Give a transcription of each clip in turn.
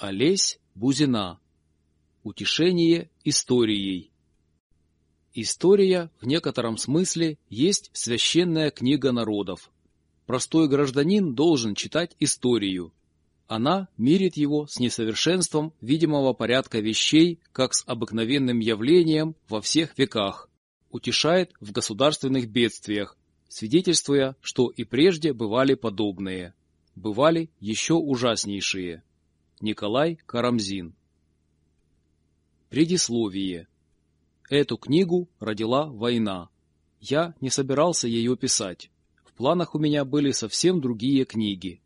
Олесь Бузина. Утешение историей. История в некотором смысле есть священная книга народов. Простой гражданин должен читать историю. Она мирит его с несовершенством видимого порядка вещей, как с обыкновенным явлением во всех веках, утешает в государственных бедствиях, свидетельствуя, что и прежде бывали подобные, бывали еще ужаснейшие. Николай Карамзин Предисловие Эту книгу родила война. Я не собирался ее писать. В планах у меня были совсем другие книги.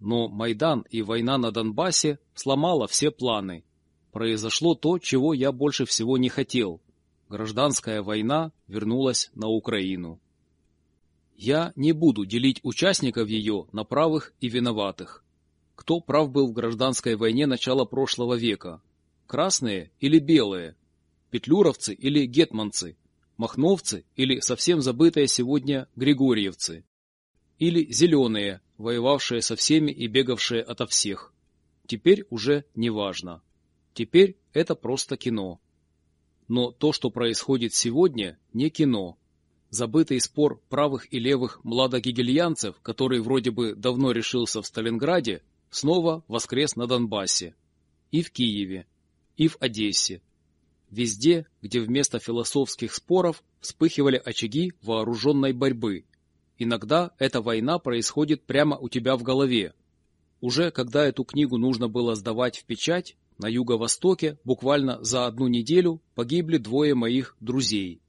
Но Майдан и война на Донбассе сломала все планы. Произошло то, чего я больше всего не хотел. Гражданская война вернулась на Украину. Я не буду делить участников ее на правых и виноватых. Кто прав был в гражданской войне начала прошлого века? Красные или белые? Петлюровцы или гетманцы? Махновцы или совсем забытые сегодня григорьевцы? Или зеленые, воевавшие со всеми и бегавшие ото всех? Теперь уже не важно. Теперь это просто кино. Но то, что происходит сегодня, не кино. Забытый спор правых и левых младогигельянцев, который вроде бы давно решился в Сталинграде, снова воскрес на Донбассе. И в Киеве, и в Одессе. Везде, где вместо философских споров вспыхивали очаги вооруженной борьбы. Иногда эта война происходит прямо у тебя в голове. Уже когда эту книгу нужно было сдавать в печать, на юго-востоке буквально за одну неделю погибли двое моих друзей.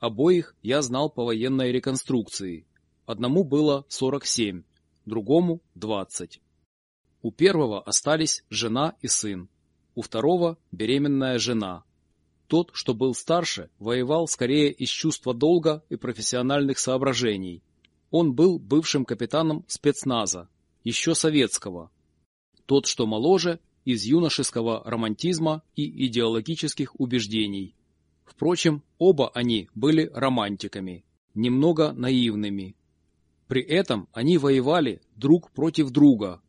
Обоих я знал по военной реконструкции. Одному было 47, другому 20. У первого остались жена и сын, у второго – беременная жена. Тот, что был старше, воевал скорее из чувства долга и профессиональных соображений. Он был бывшим капитаном спецназа, еще советского. Тот, что моложе, из юношеского романтизма и идеологических убеждений. Впрочем, оба они были романтиками, немного наивными. При этом они воевали друг против друга,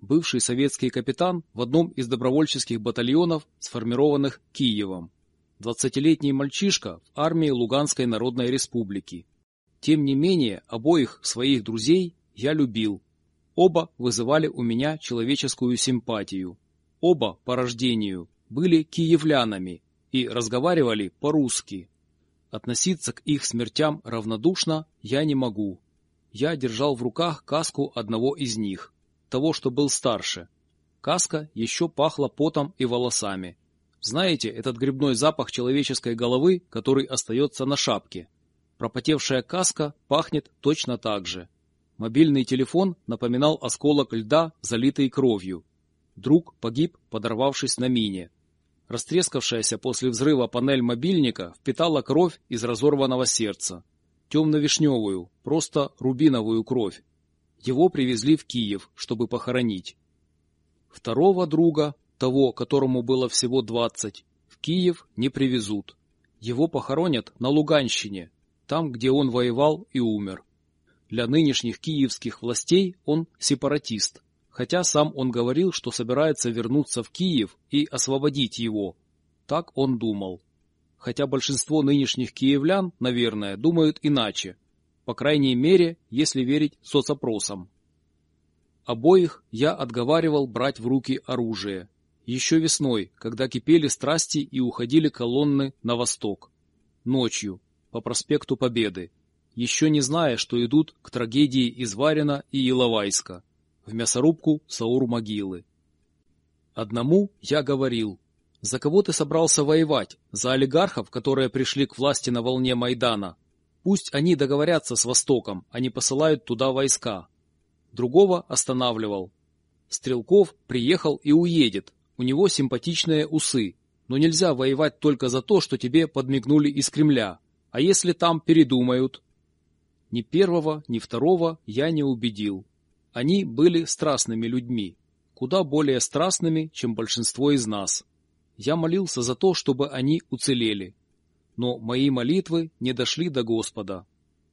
бывший советский капитан в одном из добровольческих батальонов, сформированных Киевом. Двадцатилетний мальчишка в армии Луганской Народной Республики. Тем не менее, обоих своих друзей я любил. Оба вызывали у меня человеческую симпатию. Оба по рождению были киевлянами и разговаривали по-русски. Относиться к их смертям равнодушно я не могу. Я держал в руках каску одного из них того, что был старше. Каска еще пахла потом и волосами. Знаете, этот грибной запах человеческой головы, который остается на шапке. Пропотевшая каска пахнет точно так же. Мобильный телефон напоминал осколок льда, залитый кровью. Друг погиб, подорвавшись на мине. Растрескавшаяся после взрыва панель мобильника впитала кровь из разорванного сердца. Темно-вишневую, просто рубиновую кровь. Его привезли в Киев, чтобы похоронить. Второго друга, того, которому было всего двадцать, в Киев не привезут. Его похоронят на Луганщине, там, где он воевал и умер. Для нынешних киевских властей он сепаратист, хотя сам он говорил, что собирается вернуться в Киев и освободить его. Так он думал. Хотя большинство нынешних киевлян, наверное, думают иначе – по крайней мере, если верить соцопросам. Обоих я отговаривал брать в руки оружие. Еще весной, когда кипели страсти и уходили колонны на восток. Ночью, по проспекту Победы, еще не зная, что идут к трагедии из Варина и Иловайска, в мясорубку Саур-могилы. Одному я говорил, за кого ты собрался воевать? За олигархов, которые пришли к власти на волне Майдана, Пусть они договорятся с Востоком, не посылают туда войска. Другого останавливал. Стрелков приехал и уедет. У него симпатичные усы. Но нельзя воевать только за то, что тебе подмигнули из Кремля. А если там передумают? Ни первого, ни второго я не убедил. Они были страстными людьми. Куда более страстными, чем большинство из нас. Я молился за то, чтобы они уцелели но мои молитвы не дошли до Господа.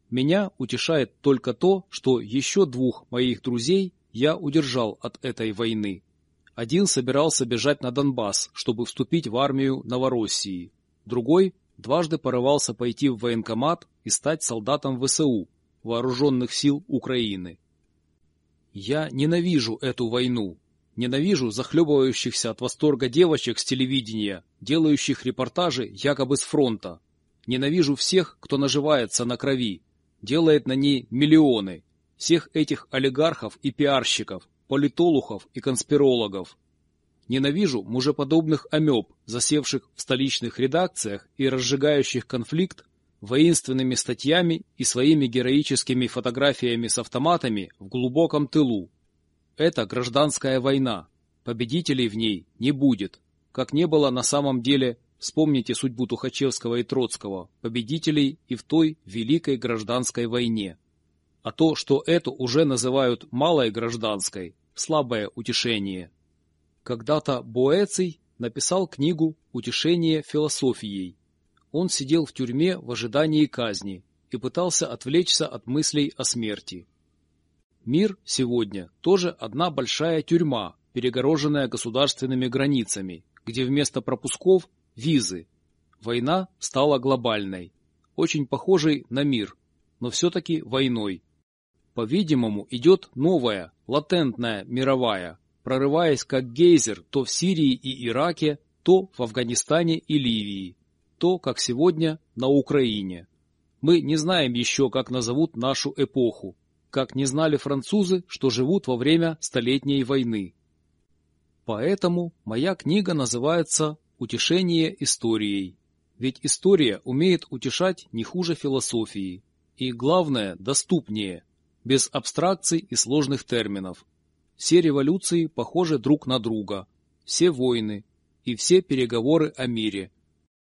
Меня утешает только то, что еще двух моих друзей я удержал от этой войны. Один собирался бежать на Донбасс, чтобы вступить в армию Новороссии. Другой дважды порывался пойти в военкомат и стать солдатом ВСУ, Вооруженных сил Украины. Я ненавижу эту войну. Ненавижу захлебывающихся от восторга девочек с телевидения, делающих репортажи якобы с фронта. Ненавижу всех, кто наживается на крови, делает на ней миллионы. Всех этих олигархов и пиарщиков, политолухов и конспирологов. Ненавижу мужеподобных амеб, засевших в столичных редакциях и разжигающих конфликт воинственными статьями и своими героическими фотографиями с автоматами в глубоком тылу. Это гражданская война. Победителей в ней не будет, как не было на самом деле, вспомните судьбу Тухачевского и Троцкого, победителей и в той великой гражданской войне. А то, что эту уже называют малой гражданской, слабое утешение. Когда-то Боэций написал книгу «Утешение философией». Он сидел в тюрьме в ожидании казни и пытался отвлечься от мыслей о смерти. Мир сегодня тоже одна большая тюрьма, перегороженная государственными границами, где вместо пропусков – визы. Война стала глобальной, очень похожей на мир, но все-таки войной. По-видимому, идет новая, латентная мировая, прорываясь как гейзер то в Сирии и Ираке, то в Афганистане и Ливии, то, как сегодня, на Украине. Мы не знаем еще, как назовут нашу эпоху, как не знали французы, что живут во время Столетней войны. Поэтому моя книга называется «Утешение историей». Ведь история умеет утешать не хуже философии. И, главное, доступнее – без абстракций и сложных терминов. Все революции похожи друг на друга, все войны и все переговоры о мире.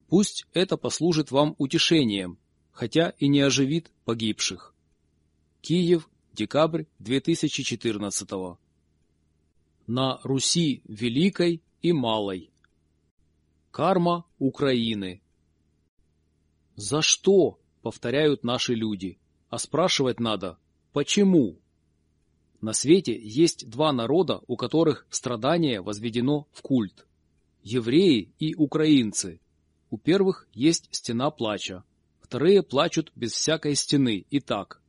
Пусть это послужит вам утешением, хотя и не оживит погибших. Киев, декабрь 2014 На Руси Великой и Малой. Карма Украины. За что? Повторяют наши люди. А спрашивать надо, Почему? На свете есть два народа, у которых страдание возведено в культ. Евреи и украинцы. У первых есть стена плача. Вторые плачут без всякой стены и так.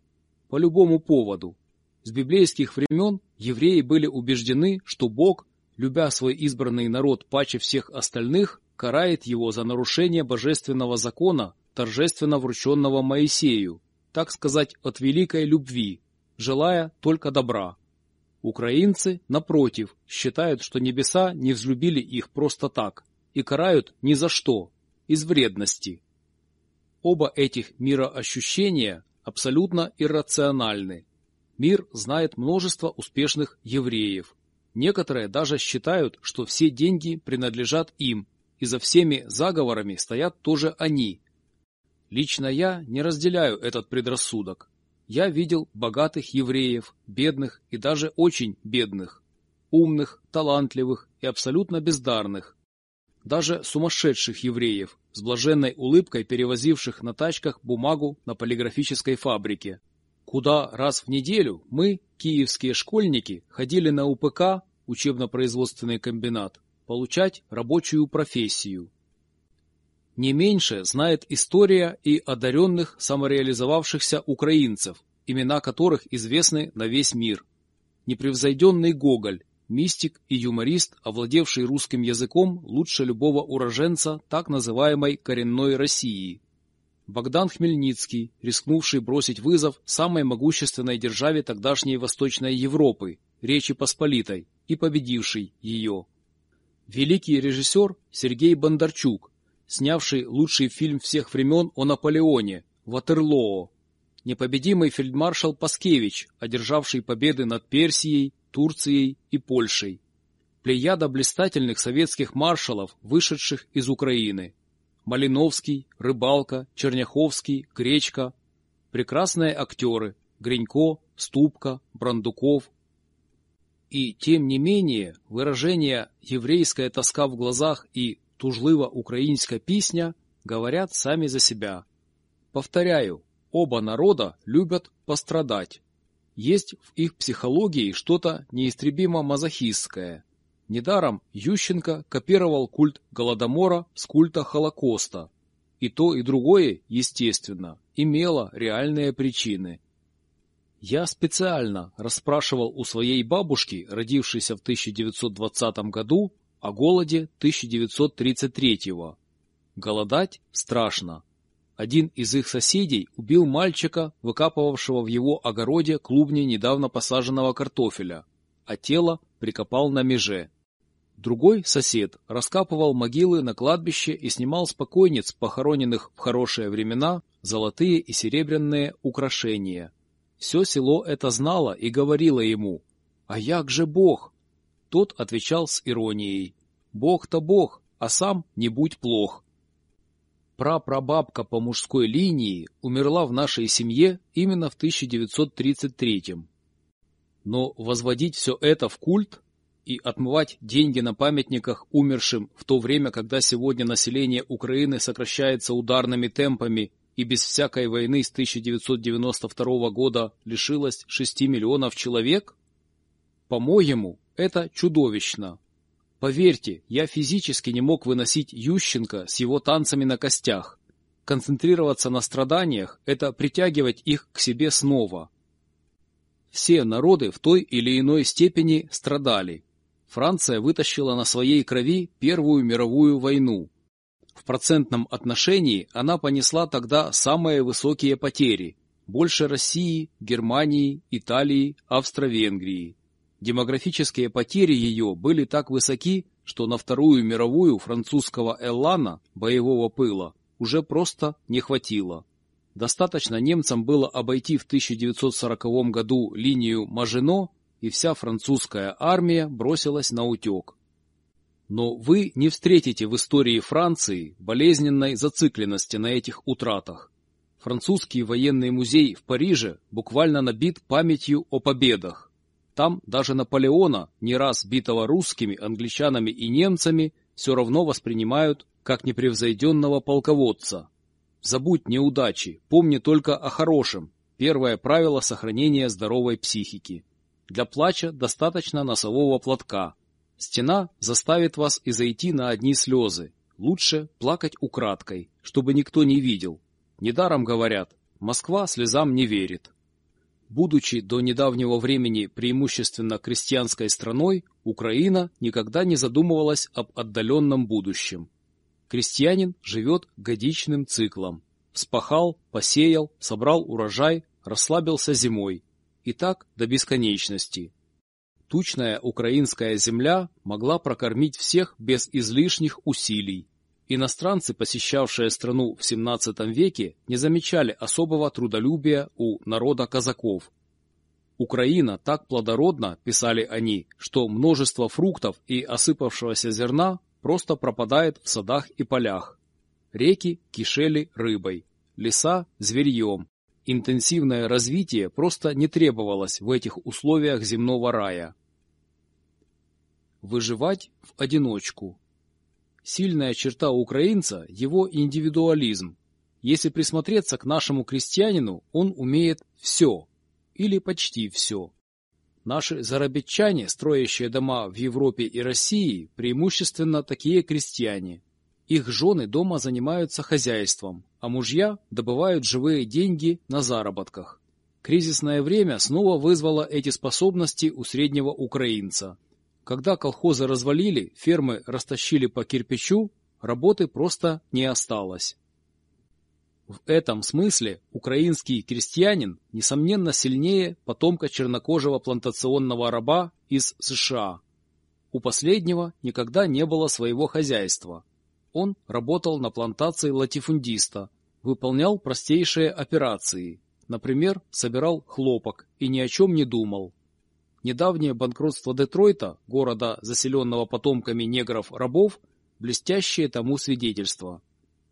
По любому поводу. С библейских времен евреи были убеждены, что Бог, любя свой избранный народ паче всех остальных, карает его за нарушение божественного закона, торжественно врученного Моисею, так сказать, от великой любви, желая только добра. Украинцы, напротив, считают, что небеса не взлюбили их просто так и карают ни за что, из вредности. Оба этих мироощущения абсолютно иррациональны. Мир знает множество успешных евреев. Некоторые даже считают, что все деньги принадлежат им, и за всеми заговорами стоят тоже они, Лично я не разделяю этот предрассудок. Я видел богатых евреев, бедных и даже очень бедных, умных, талантливых и абсолютно бездарных. Даже сумасшедших евреев, с блаженной улыбкой перевозивших на тачках бумагу на полиграфической фабрике. Куда раз в неделю мы, киевские школьники, ходили на УПК, учебно-производственный комбинат, получать рабочую профессию. Не меньше знает история и одаренных самореализовавшихся украинцев, имена которых известны на весь мир. Непревзойденный Гоголь, мистик и юморист, овладевший русским языком лучше любого уроженца так называемой коренной России. Богдан Хмельницкий, рискнувший бросить вызов самой могущественной державе тогдашней Восточной Европы, Речи Посполитой, и победивший ее. Великий режиссер Сергей Бондарчук, снявший лучший фильм всех времен о Наполеоне «Ватерлоо», непобедимый фельдмаршал Паскевич, одержавший победы над Персией, Турцией и Польшей, плеяда блистательных советских маршалов, вышедших из Украины, Малиновский, Рыбалка, Черняховский, Гречка, прекрасные актеры Гринько, Ступка, Брандуков. И, тем не менее, выражение «еврейская тоска в глазах» и тужлива українська пісня говорят сами за себя. Повторяю, оба народа любят пострадать. Есть в их психологии что-то неистребимо мазохистское. Недаром Ющенко копировал культ Голодомора с культа Холокоста. И то, и другое, естественно, имело реальные причины. Я специально расспрашивал у своей бабушки, родившейся в 1920 году, о голоде 1933-го. Голодать страшно. Один из их соседей убил мальчика, выкапывавшего в его огороде клубни недавно посаженного картофеля, а тело прикопал на меже. Другой сосед раскапывал могилы на кладбище и снимал с покойниц, похороненных в хорошие времена, золотые и серебряные украшения. Все село это знало и говорило ему «А як же Бог?» Тот отвечал с иронией «Бог-то Бог, а сам не будь плох». Прапрабабка по мужской линии умерла в нашей семье именно в 1933 -м. Но возводить все это в культ и отмывать деньги на памятниках умершим в то время, когда сегодня население Украины сокращается ударными темпами и без всякой войны с 1992 года лишилось 6 миллионов человек? По-моему, это чудовищно. Поверьте, я физически не мог выносить Ющенко с его танцами на костях. Концентрироваться на страданиях – это притягивать их к себе снова. Все народы в той или иной степени страдали. Франция вытащила на своей крови Первую мировую войну. В процентном отношении она понесла тогда самые высокие потери – больше России, Германии, Италии, Австро-Венгрии. Демографические потери ее были так высоки, что на Вторую мировую французского Эллана, боевого пыла, уже просто не хватило. Достаточно немцам было обойти в 1940 году линию Мажино, и вся французская армия бросилась на утек. Но вы не встретите в истории Франции болезненной зацикленности на этих утратах. Французский военный музей в Париже буквально набит памятью о победах. Там даже Наполеона, не раз битого русскими, англичанами и немцами, все равно воспринимают как непревзойденного полководца. Забудь неудачи, помни только о хорошем. Первое правило сохранения здоровой психики. Для плача достаточно носового платка. Стена заставит вас и зайти на одни слезы. Лучше плакать украдкой, чтобы никто не видел. Недаром говорят, Москва слезам не верит. Будучи до недавнего времени преимущественно крестьянской страной, Украина никогда не задумывалась об отдаленном будущем. Крестьянин живет годичным циклом. Вспахал, посеял, собрал урожай, расслабился зимой. И так до бесконечности. Тучная украинская земля могла прокормить всех без излишних усилий. Иностранцы, посещавшие страну в XVII веке, не замечали особого трудолюбия у народа казаков. Украина так плодородна, писали они, что множество фруктов и осыпавшегося зерна просто пропадает в садах и полях. Реки кишели рыбой, леса – зверьем. Интенсивное развитие просто не требовалось в этих условиях земного рая. Выживать в одиночку Сильная черта украинца – его индивидуализм. Если присмотреться к нашему крестьянину, он умеет все или почти все. Наши зарабетчане, строящие дома в Европе и России, преимущественно такие крестьяне. Их жены дома занимаются хозяйством, а мужья добывают живые деньги на заработках. Кризисное время снова вызвало эти способности у среднего украинца. Когда колхозы развалили, фермы растащили по кирпичу, работы просто не осталось. В этом смысле украинский крестьянин, несомненно, сильнее потомка чернокожего плантационного раба из США. У последнего никогда не было своего хозяйства. Он работал на плантации латифундиста, выполнял простейшие операции, например, собирал хлопок и ни о чем не думал, Недавнее банкротство Детройта, города, заселенного потомками негров-рабов, блестящее тому свидетельство.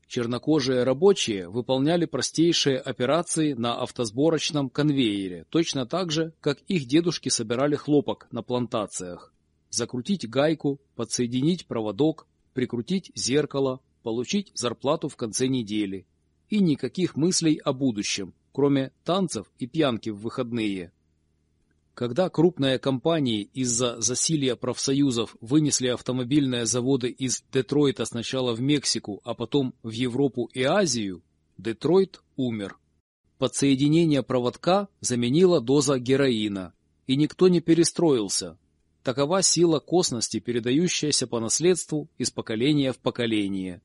Чернокожие рабочие выполняли простейшие операции на автосборочном конвейере, точно так же, как их дедушки собирали хлопок на плантациях. Закрутить гайку, подсоединить проводок, прикрутить зеркало, получить зарплату в конце недели. И никаких мыслей о будущем, кроме танцев и пьянки в выходные. Когда крупные компании из-за засилья профсоюзов вынесли автомобильные заводы из Детройта сначала в Мексику, а потом в Европу и Азию, Детройт умер. Подсоединение проводка заменила доза героина, и никто не перестроился. Такова сила косности, передающаяся по наследству из поколения в поколение.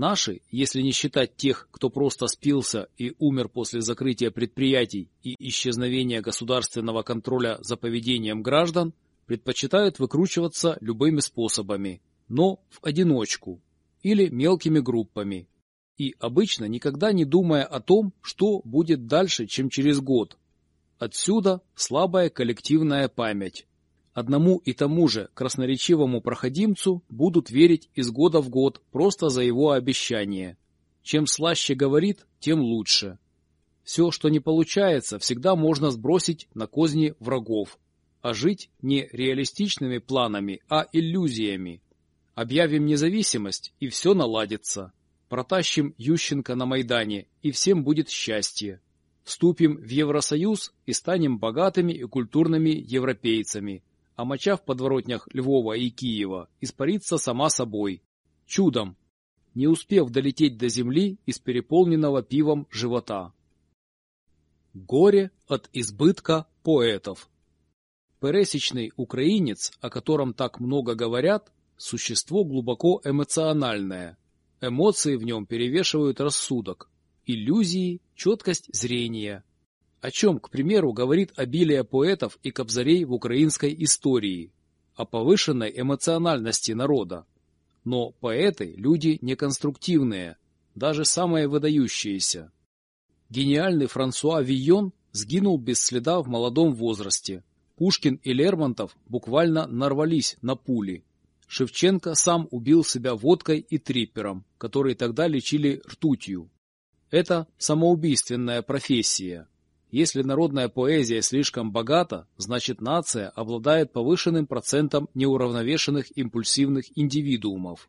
Наши, если не считать тех, кто просто спился и умер после закрытия предприятий и исчезновения государственного контроля за поведением граждан, предпочитают выкручиваться любыми способами, но в одиночку или мелкими группами, и обычно никогда не думая о том, что будет дальше, чем через год. Отсюда слабая коллективная память. Одному и тому же красноречивому проходимцу будут верить из года в год просто за его обещание. Чем слаще говорит, тем лучше. Все, что не получается, всегда можно сбросить на козни врагов, а жить не реалистичными планами, а иллюзиями. Объявим независимость, и все наладится. Протащим Ющенко на Майдане, и всем будет счастье. Вступим в Евросоюз и станем богатыми и культурными европейцами, а моча в подворотнях Львова и Киева испарится сама собой. Чудом, не успев долететь до земли из переполненного пивом живота. Горе от избытка поэтов. Пересечный украинец, о котором так много говорят, существо глубоко эмоциональное. Эмоции в нем перевешивают рассудок. Иллюзии, четкость зрения, о чем, к примеру, говорит обилие поэтов и кобзарей в украинской истории? О повышенной эмоциональности народа. Но поэты – люди неконструктивные, даже самые выдающиеся. Гениальный Франсуа Вийон сгинул без следа в молодом возрасте. Пушкин и Лермонтов буквально нарвались на пули. Шевченко сам убил себя водкой и триппером, которые тогда лечили ртутью. Это самоубийственная профессия. Если народная поэзия слишком богата, значит нация обладает повышенным процентом неуравновешенных импульсивных индивидуумов.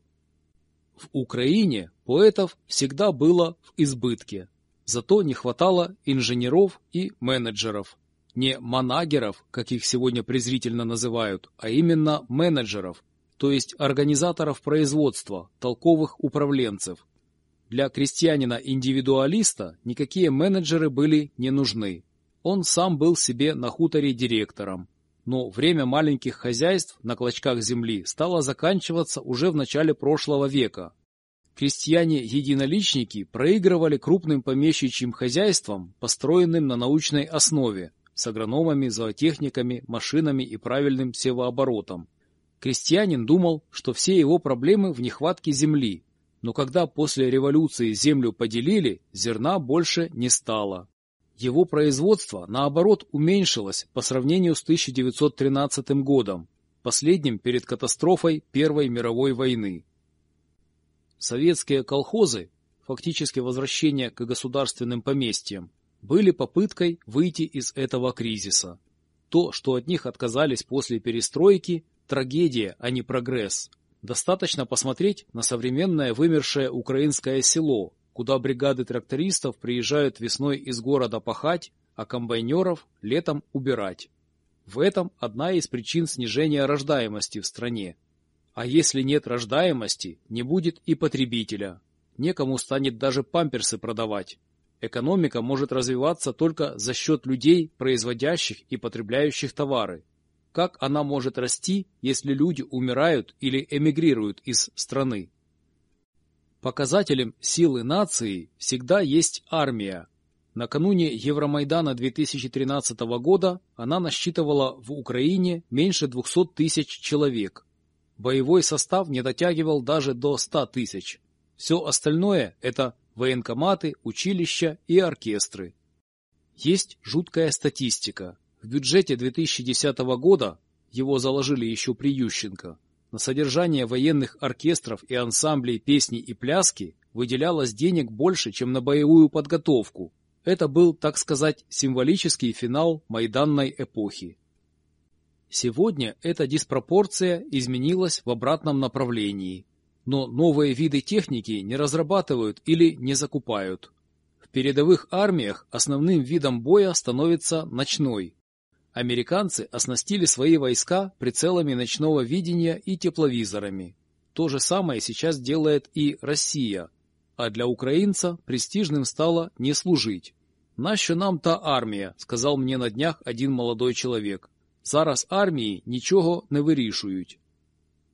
В Украине поэтов всегда было в избытке, зато не хватало инженеров и менеджеров. Не манагеров, как их сегодня презрительно называют, а именно менеджеров, то есть организаторов производства, толковых управленцев, для крестьянина-индивидуалиста никакие менеджеры были не нужны. Он сам был себе на хуторе директором. Но время маленьких хозяйств на клочках земли стало заканчиваться уже в начале прошлого века. Крестьяне-единоличники проигрывали крупным помещичьим хозяйствам, построенным на научной основе, с агрономами, зоотехниками, машинами и правильным севооборотом. Крестьянин думал, что все его проблемы в нехватке земли, но когда после революции землю поделили, зерна больше не стало. Его производство, наоборот, уменьшилось по сравнению с 1913 годом, последним перед катастрофой Первой мировой войны. Советские колхозы, фактически возвращение к государственным поместьям, были попыткой выйти из этого кризиса. То, что от них отказались после перестройки – трагедия, а не прогресс – Достаточно посмотреть на современное вымершее украинское село, куда бригады трактористов приезжают весной из города пахать, а комбайнеров летом убирать. В этом одна из причин снижения рождаемости в стране. А если нет рождаемости, не будет и потребителя. Некому станет даже памперсы продавать. Экономика может развиваться только за счет людей, производящих и потребляющих товары. Как она может расти, если люди умирают или эмигрируют из страны? Показателем силы нации всегда есть армия. Накануне Евромайдана 2013 года она насчитывала в Украине меньше 200 тысяч человек. Боевой состав не дотягивал даже до 100 тысяч. Все остальное – это военкоматы, училища и оркестры. Есть жуткая статистика. В бюджете 2010 года, его заложили еще при Ющенко, на содержание военных оркестров и ансамблей песни и пляски выделялось денег больше, чем на боевую подготовку. Это был, так сказать, символический финал майданной эпохи. Сегодня эта диспропорция изменилась в обратном направлении, но новые виды техники не разрабатывают или не закупают. В передовых армиях основным видом боя становится ночной, Американцы оснастили свои войска прицелами ночного видения и тепловизорами. То же самое сейчас делает и Россия. А для украинца престижным стало не служить. «Нащо нам та армія?» – сказав мені на днях один молодой человек. «Зараз армії нічого не вирішують».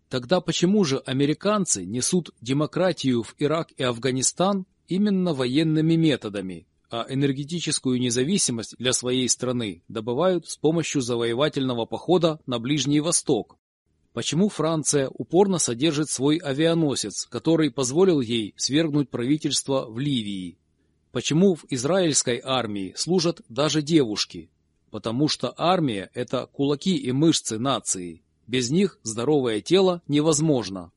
Тогда почему же американцы несут демократию в Ирак и Афганистан именно военными методами, А энергетическую независимость для своей страны добывают с помощью завоевательного похода на Ближний Восток? Почему Франция упорно содержит свой авианосец, который позволил ей свергнуть правительство в Ливии? Почему в израильской армии служат даже девушки? Потому что армия – это кулаки и мышцы нации. Без них здоровое тело невозможно.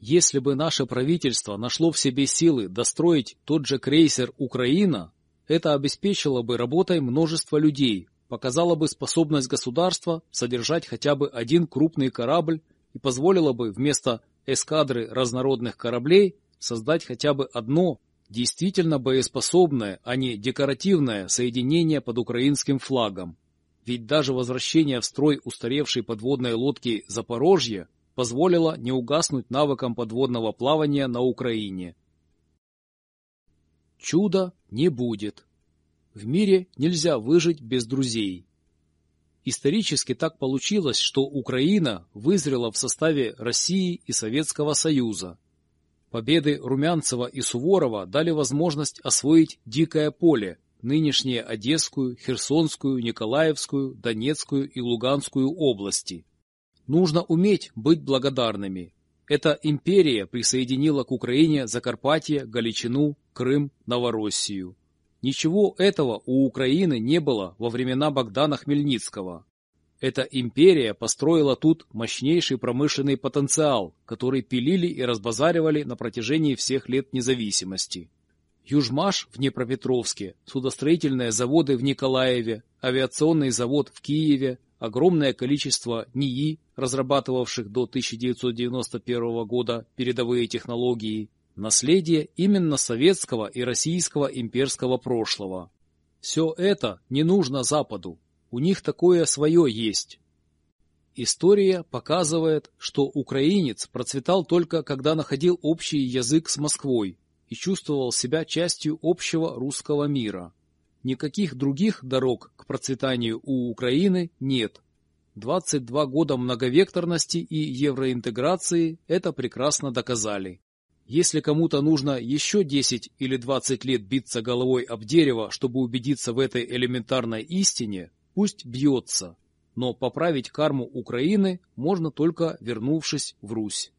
Если бы наше правительство нашло в себе силы достроить тот же крейсер «Украина», это обеспечило бы работой множество людей, показало бы способность государства содержать хотя бы один крупный корабль и позволило бы вместо эскадры разнородных кораблей создать хотя бы одно действительно боеспособное, а не декоративное соединение под украинским флагом. Ведь даже возвращение в строй устаревшей подводной лодки «Запорожье» позволило не угаснуть навыкам подводного плавания на Украине. Чуда не будет. В мире нельзя выжить без друзей. Исторически так получилось, что Украина вызрела в составе России и Советского Союза. Победы Румянцева и Суворова дали возможность освоить дикое поле, нынешние Одесскую, Херсонскую, Николаевскую, Донецкую и Луганскую области. Нужно уметь быть благодарными. Эта империя присоединила к Украине Закарпатье, Галичину, Крым, Новороссию. Ничего этого у Украины не было во времена Богдана Хмельницкого. Эта империя построила тут мощнейший промышленный потенциал, который пилили и разбазаривали на протяжении всех лет независимости. Южмаш в Днепропетровске, судостроительные заводы в Николаеве, авиационный завод в Киеве, огромное количество НИИ, разрабатывавших до 1991 года передовые технологии, наследие именно советского и российского имперского прошлого. Все это не нужно Западу, у них такое свое есть. История показывает, что украинец процветал только когда находил общий язык с Москвой и чувствовал себя частью общего русского мира. Никаких других дорог к процветанию у Украины нет. 22 года многовекторности и евроинтеграции это прекрасно доказали. Если кому-то нужно еще 10 или 20 лет биться головой об дерево, чтобы убедиться в этой элементарной истине, Пусть бьется, но поправить карму Украины можно только вернувшись в Русь.